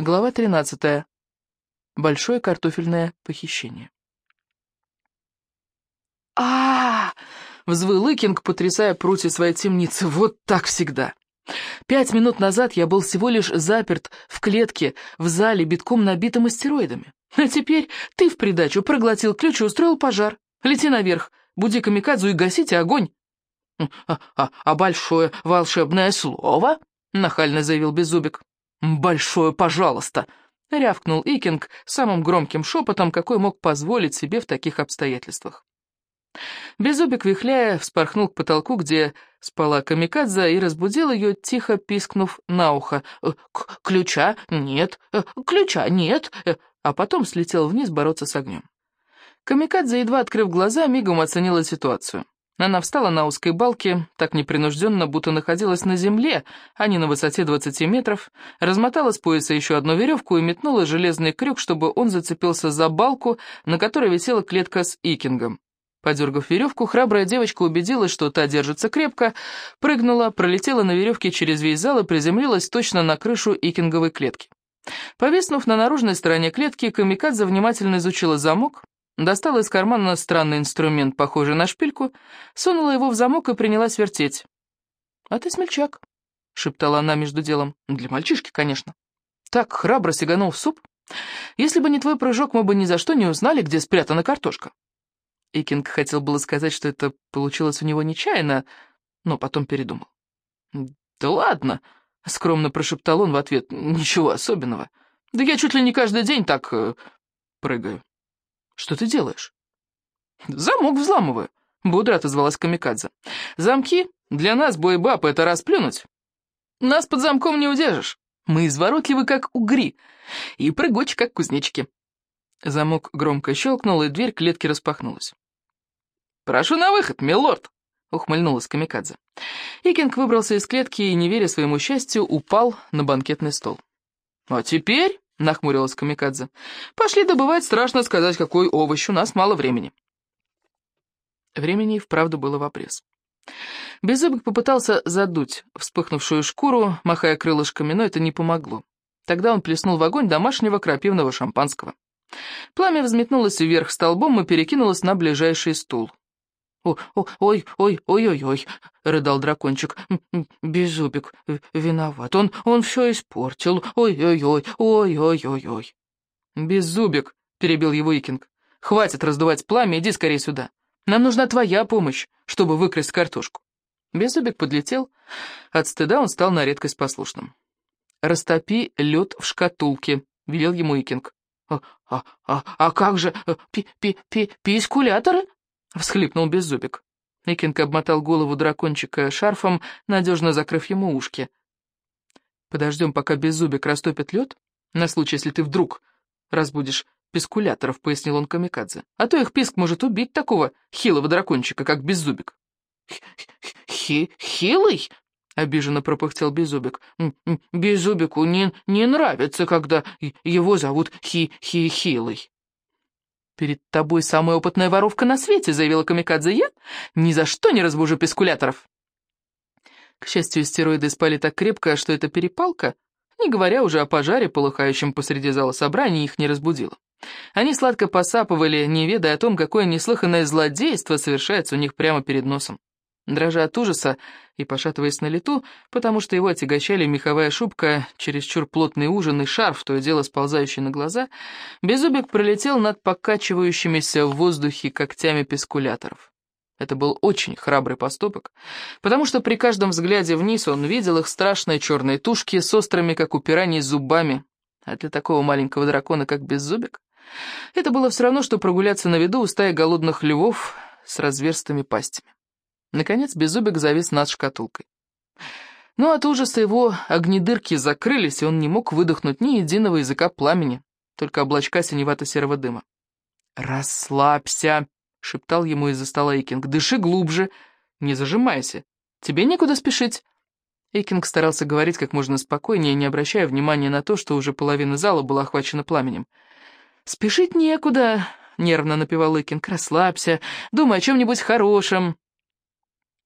Глава 13. Большое картофельное похищение. а, -а, -а взвыл Икинг, потрясая прутья своей темницы. «Вот так всегда!» Пять минут назад я был всего лишь заперт в клетке в зале, битком набитым астероидами. А теперь ты в придачу проглотил ключ и устроил пожар. Лети наверх, буди камикадзу и гасите огонь. «А, а, а большое волшебное слово?» — нахально заявил Беззубик. «Большое пожалуйста!» — рявкнул Икинг самым громким шепотом, какой мог позволить себе в таких обстоятельствах. Беззубик, вихляя, вспорхнул к потолку, где спала Камикадзе, и разбудил ее, тихо пискнув на ухо. «Э, «Ключа нет! Э, ключа нет!» э, А потом слетел вниз бороться с огнем. Камикадзе, едва открыв глаза, мигом оценила ситуацию. Она встала на узкой балке, так непринужденно, будто находилась на земле, а не на высоте 20 метров, размотала с пояса еще одну веревку и метнула железный крюк, чтобы он зацепился за балку, на которой висела клетка с икингом. Подергав веревку, храбрая девочка убедилась, что та держится крепко, прыгнула, пролетела на веревке через весь зал и приземлилась точно на крышу икинговой клетки. Повиснув на наружной стороне клетки, Камикадзе внимательно изучила замок, Достала из кармана странный инструмент, похожий на шпильку, сунула его в замок и принялась вертеть. «А ты смельчак», — шептала она между делом. «Для мальчишки, конечно. Так храбро сиганул в суп. Если бы не твой прыжок, мы бы ни за что не узнали, где спрятана картошка». Икинг хотел было сказать, что это получилось у него нечаянно, но потом передумал. «Да ладно», — скромно прошептал он в ответ, — «ничего особенного. Да я чуть ли не каждый день так э, прыгаю». «Что ты делаешь?» «Замок взламываю», — бодро отозвалась Камикадзе. «Замки для нас, бойбаб, это расплюнуть. Нас под замком не удержишь. Мы изворотливы, как угри, и прыгочи, как кузнечики». Замок громко щелкнул, и дверь клетки распахнулась. «Прошу на выход, милорд!» — ухмыльнулась Камикадзе. Икинг выбрался из клетки и, не веря своему счастью, упал на банкетный стол. «А теперь...» — нахмурилась Камикадзе. «Пошли добывать, страшно сказать, какой овощ, у нас мало времени». Времени и вправду было в обрез. Беззубик попытался задуть вспыхнувшую шкуру, махая крылышками, но это не помогло. Тогда он плеснул в огонь домашнего крапивного шампанского. Пламя взметнулось вверх столбом и перекинулось на ближайший стул. «Ой, ой, ой, ой, ой», — рыдал дракончик, — «беззубик виноват, он, он все испортил, ой-ой-ой, ой-ой-ой-ой». «Беззубик», — перебил его Икинг, — «хватит раздувать пламя, иди скорее сюда. Нам нужна твоя помощь, чтобы выкрасть картошку». Беззубик подлетел, от стыда он стал на редкость послушным. «Растопи лед в шкатулке», — велел ему Икинг. «А, а, а, а как же пи-пи-пи-пискуляторы?» — всхлипнул Беззубик. Микинг обмотал голову дракончика шарфом, надежно закрыв ему ушки. «Подождем, пока Беззубик растопит лед, на случай, если ты вдруг разбудишь пискуляторов», — пояснил он Камикадзе. «А то их писк может убить такого хилого дракончика, как Беззубик». «Хи хилый?» — обиженно пропыхтел Беззубик. «Беззубику не, не нравится, когда его зовут Хи-Хи-Хилый». «Перед тобой самая опытная воровка на свете», — заявила Камикадзе. «Я ни за что не разбужу пескуляторов». К счастью, стероиды спали так крепко, что эта перепалка, не говоря уже о пожаре, полыхающем посреди зала собраний, их не разбудила. Они сладко посапывали, не ведая о том, какое неслыханное злодейство совершается у них прямо перед носом. Дрожа от ужаса и пошатываясь на лету, потому что его отягощали меховая шубка, чересчур плотный ужин и шарф, то и дело сползающий на глаза, Беззубик пролетел над покачивающимися в воздухе когтями пескуляторов. Это был очень храбрый поступок, потому что при каждом взгляде вниз он видел их страшные черные тушки с острыми, как у пираний, зубами. А для такого маленького дракона, как Беззубик, это было все равно, что прогуляться на виду у стаи голодных львов с разверстыми пастями. Наконец Беззубик завис над шкатулкой. Но от ужаса его огнедырки закрылись, и он не мог выдохнуть ни единого языка пламени, только облачка синевато-серого дыма. «Расслабься!» — шептал ему из-за стола Икинг. «Дыши глубже, не зажимайся. Тебе некуда спешить». Икинг старался говорить как можно спокойнее, не обращая внимания на то, что уже половина зала была охвачена пламенем. «Спешить некуда», — нервно напевал Икинг. «Расслабься, думай о чем-нибудь хорошем».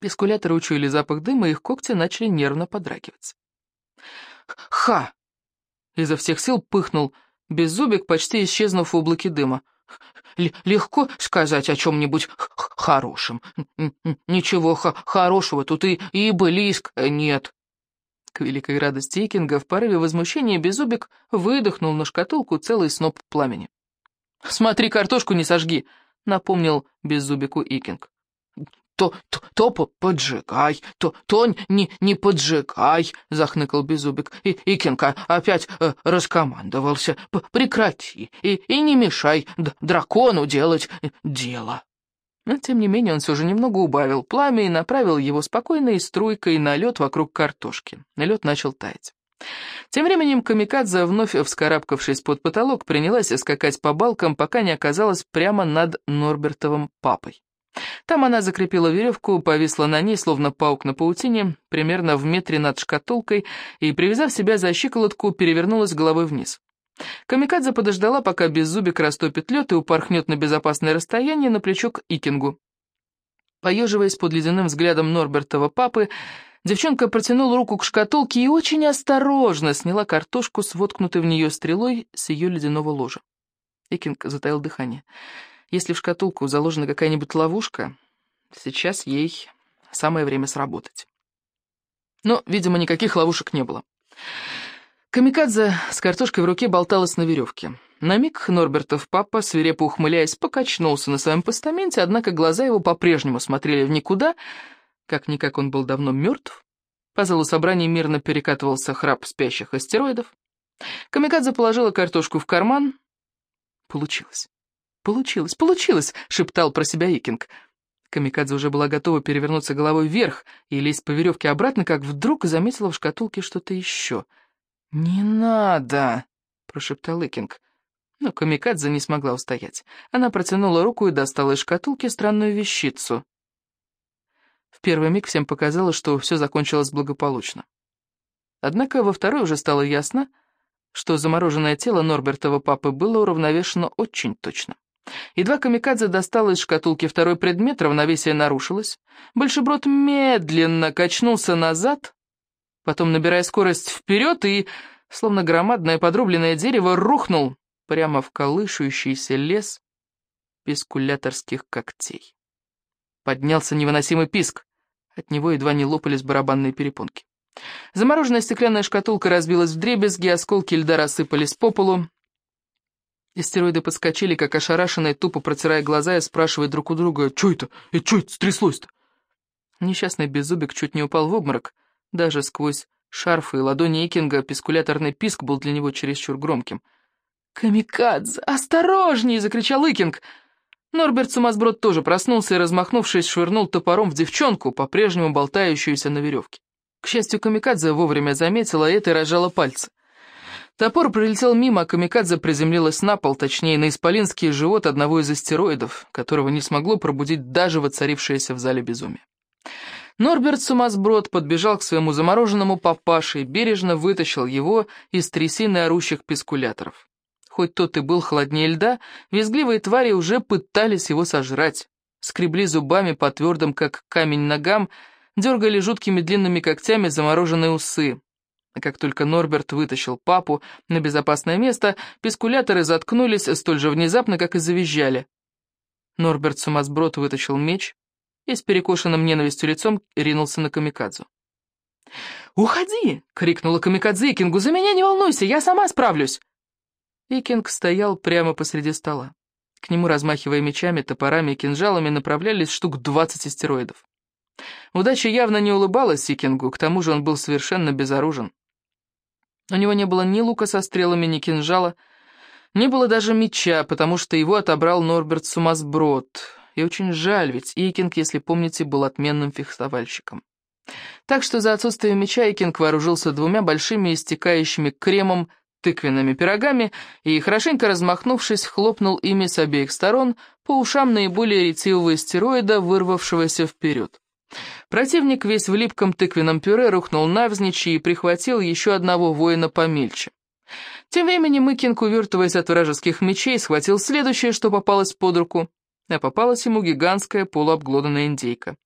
Пескуляторы учуяли запах дыма, и их когти начали нервно подрагивать. «Ха!» изо всех сил пыхнул беззубик, почти исчезнув в облаке дыма. «Легко сказать о чем-нибудь хорошем. Ничего хорошего тут и, и близко нет». К великой радости Икинга в порыве возмущения Беззубик выдохнул на шкатулку целый сноп пламени. «Смотри, картошку не сожги!» — напомнил Беззубику Икинг. «То, то, то поджигай, то, то не, не поджигай!» — захныкал Беззубик. И Икинг опять э, раскомандовался. «Прекрати и, и не мешай дракону делать дело!» Но, тем не менее, он все же немного убавил пламя и направил его спокойной струйкой на лед вокруг картошки. Лед начал таять. Тем временем Камикадзе, вновь вскарабкавшись под потолок, принялась скакать по балкам, пока не оказалась прямо над Норбертовым папой. Там она закрепила веревку, повисла на ней, словно паук на паутине, примерно в метре над шкатулкой, и, привязав себя за щиколотку, перевернулась головой вниз. Камикадзе подождала, пока Беззубик растопит лед и упорхнет на безопасное расстояние на плечо к Икингу. Поеживаясь под ледяным взглядом Норбертова папы, девчонка протянула руку к шкатулке и очень осторожно сняла картошку с воткнутой в нее стрелой с ее ледяного ложа. Икинг затаил дыхание. Если в шкатулку заложена какая-нибудь ловушка, сейчас ей самое время сработать. Но, видимо, никаких ловушек не было. Камикадзе с картошкой в руке болталась на веревке. На миг Норбертов папа, свирепо ухмыляясь, покачнулся на своем постаменте, однако глаза его по-прежнему смотрели в никуда, как-никак он был давно мертв. По залу собрания мирно перекатывался храп спящих астероидов. Камикадзе положила картошку в карман. Получилось. «Получилось, получилось!» — шептал про себя Икинг. Камикадзе уже была готова перевернуться головой вверх и лезть по веревке обратно, как вдруг заметила в шкатулке что-то еще — «Не надо!» — прошептал Икинг. Но Камикадзе не смогла устоять. Она протянула руку и достала из шкатулки странную вещицу. В первый миг всем показалось, что все закончилось благополучно. Однако во второй уже стало ясно, что замороженное тело Норбертова папы было уравновешено очень точно. Едва Камикадзе достала из шкатулки второй предмет, равновесие нарушилось. Большеброд медленно качнулся назад, потом, набирая скорость вперед и, словно громадное подрубленное дерево, рухнул прямо в колышущийся лес пескуляторских когтей. Поднялся невыносимый писк, от него едва не лопались барабанные перепонки. Замороженная стеклянная шкатулка разбилась в дребезги, осколки льда рассыпались по полу. Истероиды подскочили, как ошарашенные, тупо протирая глаза и спрашивая друг у друга, «Чё это? И чё это стряслось-то?» Несчастный беззубик чуть не упал в обморок, даже сквозь шарфы и ладони Икинга пескуляторный писк был для него чересчур громким. «Камикадзе, осторожней!» — закричал Икинг. Норберт Сумасброд тоже проснулся и, размахнувшись, швырнул топором в девчонку, по-прежнему болтающуюся на веревке. К счастью, Камикадзе вовремя заметила это и разжала пальцы. Топор пролетел мимо, а Камикадзе приземлилась на пол, точнее, на исполинский живот одного из астероидов, которого не смогло пробудить даже воцарившееся в зале безумие. Норберт Сумасброд подбежал к своему замороженному папаше и бережно вытащил его из трясины орущих пескуляторов. Хоть тот и был холоднее льда, визгливые твари уже пытались его сожрать. Скребли зубами по твердым, как камень, ногам, дергали жуткими длинными когтями замороженные усы. Как только Норберт вытащил папу на безопасное место, пескуляторы заткнулись столь же внезапно, как и завизжали. Норберт Сумасброд вытащил меч, и с перекошенным ненавистью лицом ринулся на Камикадзу. «Уходи!» — крикнула Камикадзе Икингу. «За меня не волнуйся, я сама справлюсь!» Икинг стоял прямо посреди стола. К нему, размахивая мечами, топорами и кинжалами, направлялись штук двадцать астероидов. Удача явно не улыбалась Икингу, к тому же он был совершенно безоружен. У него не было ни лука со стрелами, ни кинжала, не было даже меча, потому что его отобрал Норберт Сумасброд, и очень жаль, ведь Икинг, если помните, был отменным фехтовальщиком. Так что за отсутствием меча Икинг вооружился двумя большими истекающими кремом тыквенными пирогами и, хорошенько размахнувшись, хлопнул ими с обеих сторон по ушам наиболее ретивого стероида, вырвавшегося вперед. Противник весь в липком тыквенном пюре рухнул навзничь и прихватил еще одного воина помельче. Тем временем Икинг, увертываясь от вражеских мечей, схватил следующее, что попалось под руку, а попалась ему гигантская полуобглоданная индейка.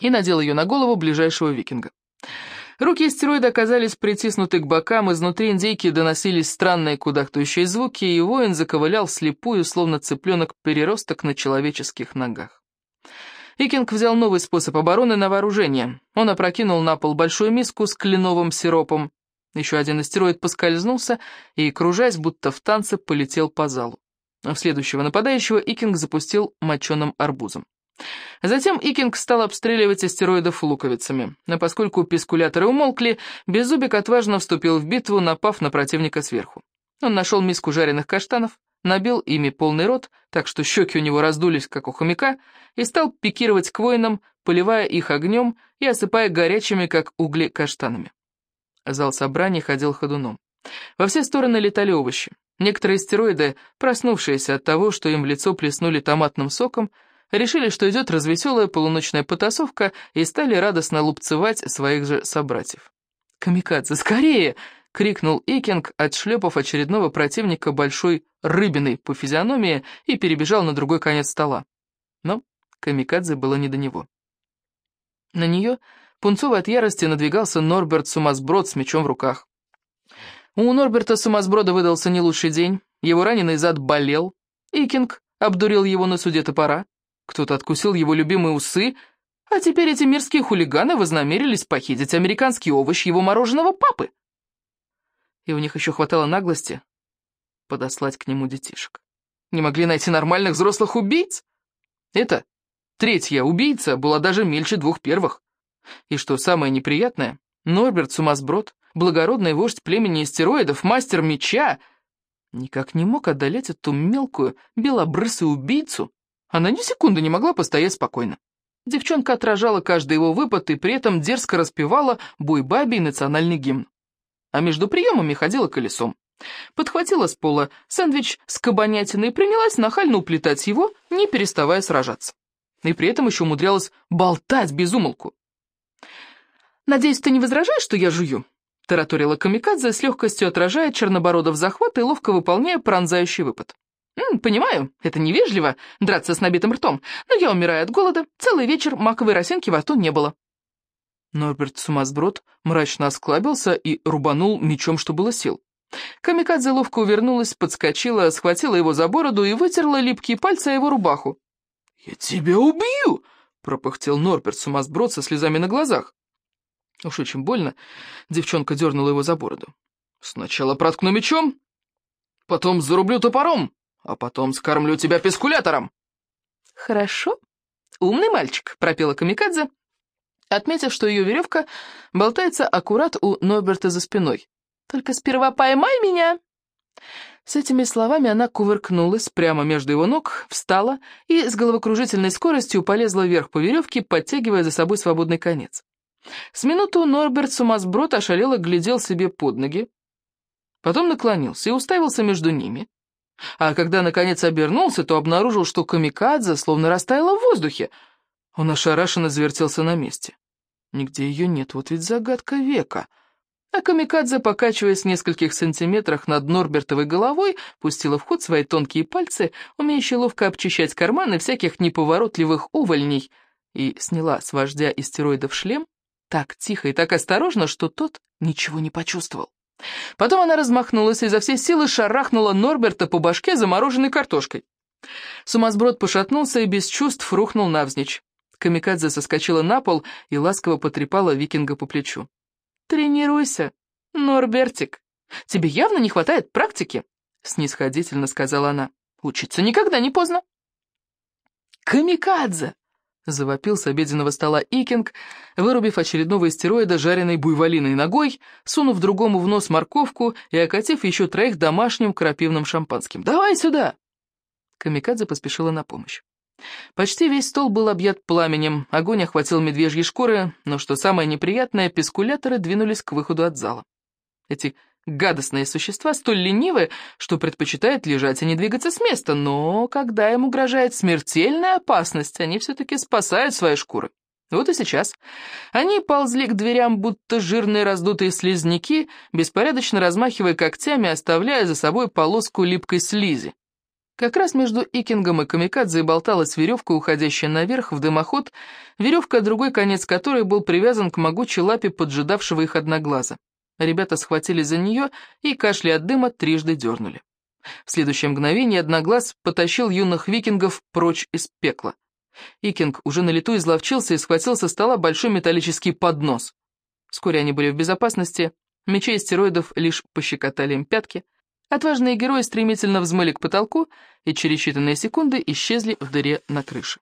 И надел ее на голову ближайшего викинга. Руки стероида оказались притиснуты к бокам, изнутри индейки доносились странные кудахтающие звуки, и воин заковылял слепую, словно цыпленок-переросток на человеческих ногах. Икинг взял новый способ обороны на вооружение. Он опрокинул на пол большую миску с кленовым сиропом. Еще один астероид поскользнулся и, кружась, будто в танце, полетел по залу. В следующего нападающего Икинг запустил моченым арбузом. Затем Икинг стал обстреливать астероидов луковицами. Но поскольку пискуляторы умолкли, Беззубик отважно вступил в битву, напав на противника сверху. Он нашел миску жареных каштанов, набил ими полный рот, так что щеки у него раздулись, как у хомяка, и стал пикировать к воинам, поливая их огнем и осыпая горячими, как угли, каштанами. Зал собраний ходил ходуном. Во все стороны летали овощи. Некоторые стероиды, проснувшиеся от того, что им в лицо плеснули томатным соком, решили, что идет развеселая полуночная потасовка, и стали радостно лупцевать своих же собратьев. «Камикадзе, скорее!» — крикнул Икинг, отшлепав очередного противника большой рыбиной по физиономии и перебежал на другой конец стола. Но Камикадзе было не до него. На нее, пунцовый от ярости, надвигался Норберт Сумасброд с мечом в руках. У Норберта Сумасброда выдался не лучший день, его раненый зад болел, Икинг обдурил его на суде топора, кто-то откусил его любимые усы, а теперь эти мирские хулиганы вознамерились похитить американский овощ его мороженого папы. И у них еще хватало наглости подослать к нему детишек. Не могли найти нормальных взрослых убийц? Это третья убийца была даже мельче двух первых. И что самое неприятное, Норберт Сумасброд, благородный вождь племени истероидов, мастер меча, никак не мог одолеть эту мелкую белобрысую убийцу, она ни секунды не могла постоять спокойно. Девчонка отражала каждый его выпад и при этом дерзко распевала буйбабий национальный гимн. А между приемами ходила колесом. Подхватила с пола сэндвич с кабанятиной и принялась нахально уплетать его, не переставая сражаться. И при этом еще умудрялась болтать без умолку. «Надеюсь, ты не возражаешь, что я жую?» тараторила Камикадзе, с легкостью отражая чернобородов захват и ловко выполняя пронзающий выпад. «Понимаю, это невежливо, драться с набитым ртом, но я умираю от голода, целый вечер маковой росинки во рту не было». Норберт Сумасброд мрачно осклабился и рубанул мечом, что было сил. Камикадзе ловко увернулась, подскочила, схватила его за бороду и вытерла липкие пальцы о его рубаху. «Я тебя убью!» — пропыхтел Норберт Сумасброд со слезами на глазах. Уж очень больно, девчонка дернула его за бороду. «Сначала проткну мечом, потом зарублю топором!» а потом скормлю тебя пескулятором!» «Хорошо, умный мальчик», — пропела Камикадзе, отметив, что ее веревка болтается аккурат у Ноберта за спиной. «Только сперва поймай меня!» С этими словами она кувыркнулась прямо между его ног, встала и с головокружительной скоростью полезла вверх по веревке, подтягивая за собой свободный конец. С минуту Норберт Сумасброд ошалело глядел себе под ноги, потом наклонился и уставился между ними, а когда, наконец, обернулся, то обнаружил, что камикадзе словно растаяла в воздухе. Он ошарашенно завертелся на месте. Нигде ее нет, вот ведь загадка века. А камикадзе, покачиваясь в нескольких сантиметрах над Норбертовой головой, пустила в ход свои тонкие пальцы, умеющие ловко обчищать карманы всяких неповоротливых увольней, и сняла с вождя истероидов шлем так тихо и так осторожно, что тот ничего не почувствовал. Потом она размахнулась и изо всей силы шарахнула Норберта по башке замороженной картошкой. Сумасброд пошатнулся и без чувств рухнул навзничь. Камикадзе соскочила на пол и ласково потрепала викинга по плечу. «Тренируйся, Норбертик. Тебе явно не хватает практики», — снисходительно сказала она. «Учиться никогда не поздно». «Камикадзе!» Завопил с обеденного стола Икинг, вырубив очередного истероида жареной буйволиной ногой, сунув другому в нос морковку и окатив еще троих домашним крапивным шампанским. «Давай сюда!» Камикадзе поспешила на помощь. Почти весь стол был объят пламенем, огонь охватил медвежьи шкуры, но, что самое неприятное, пескуляторы двинулись к выходу от зала. Эти гадостные существа столь ленивы, что предпочитают лежать и не двигаться с места, но когда им угрожает смертельная опасность, они все-таки спасают свои шкуры. Вот и сейчас. Они ползли к дверям, будто жирные раздутые слизняки, беспорядочно размахивая когтями, оставляя за собой полоску липкой слизи. Как раз между Икингом и Камикадзе болталась веревка, уходящая наверх в дымоход, веревка, другой конец которой был привязан к могучей лапе поджидавшего их одноглаза. Ребята схватили за нее и, кашля от дыма, трижды дернули. В следующее мгновение одноглаз потащил юных викингов прочь из пекла. Икинг уже на лету изловчился и схватил со стола большой металлический поднос. Вскоре они были в безопасности, мечи стероидов лишь пощекотали им пятки — Отважные герои стремительно взмыли к потолку и через считанные секунды исчезли в дыре на крыше.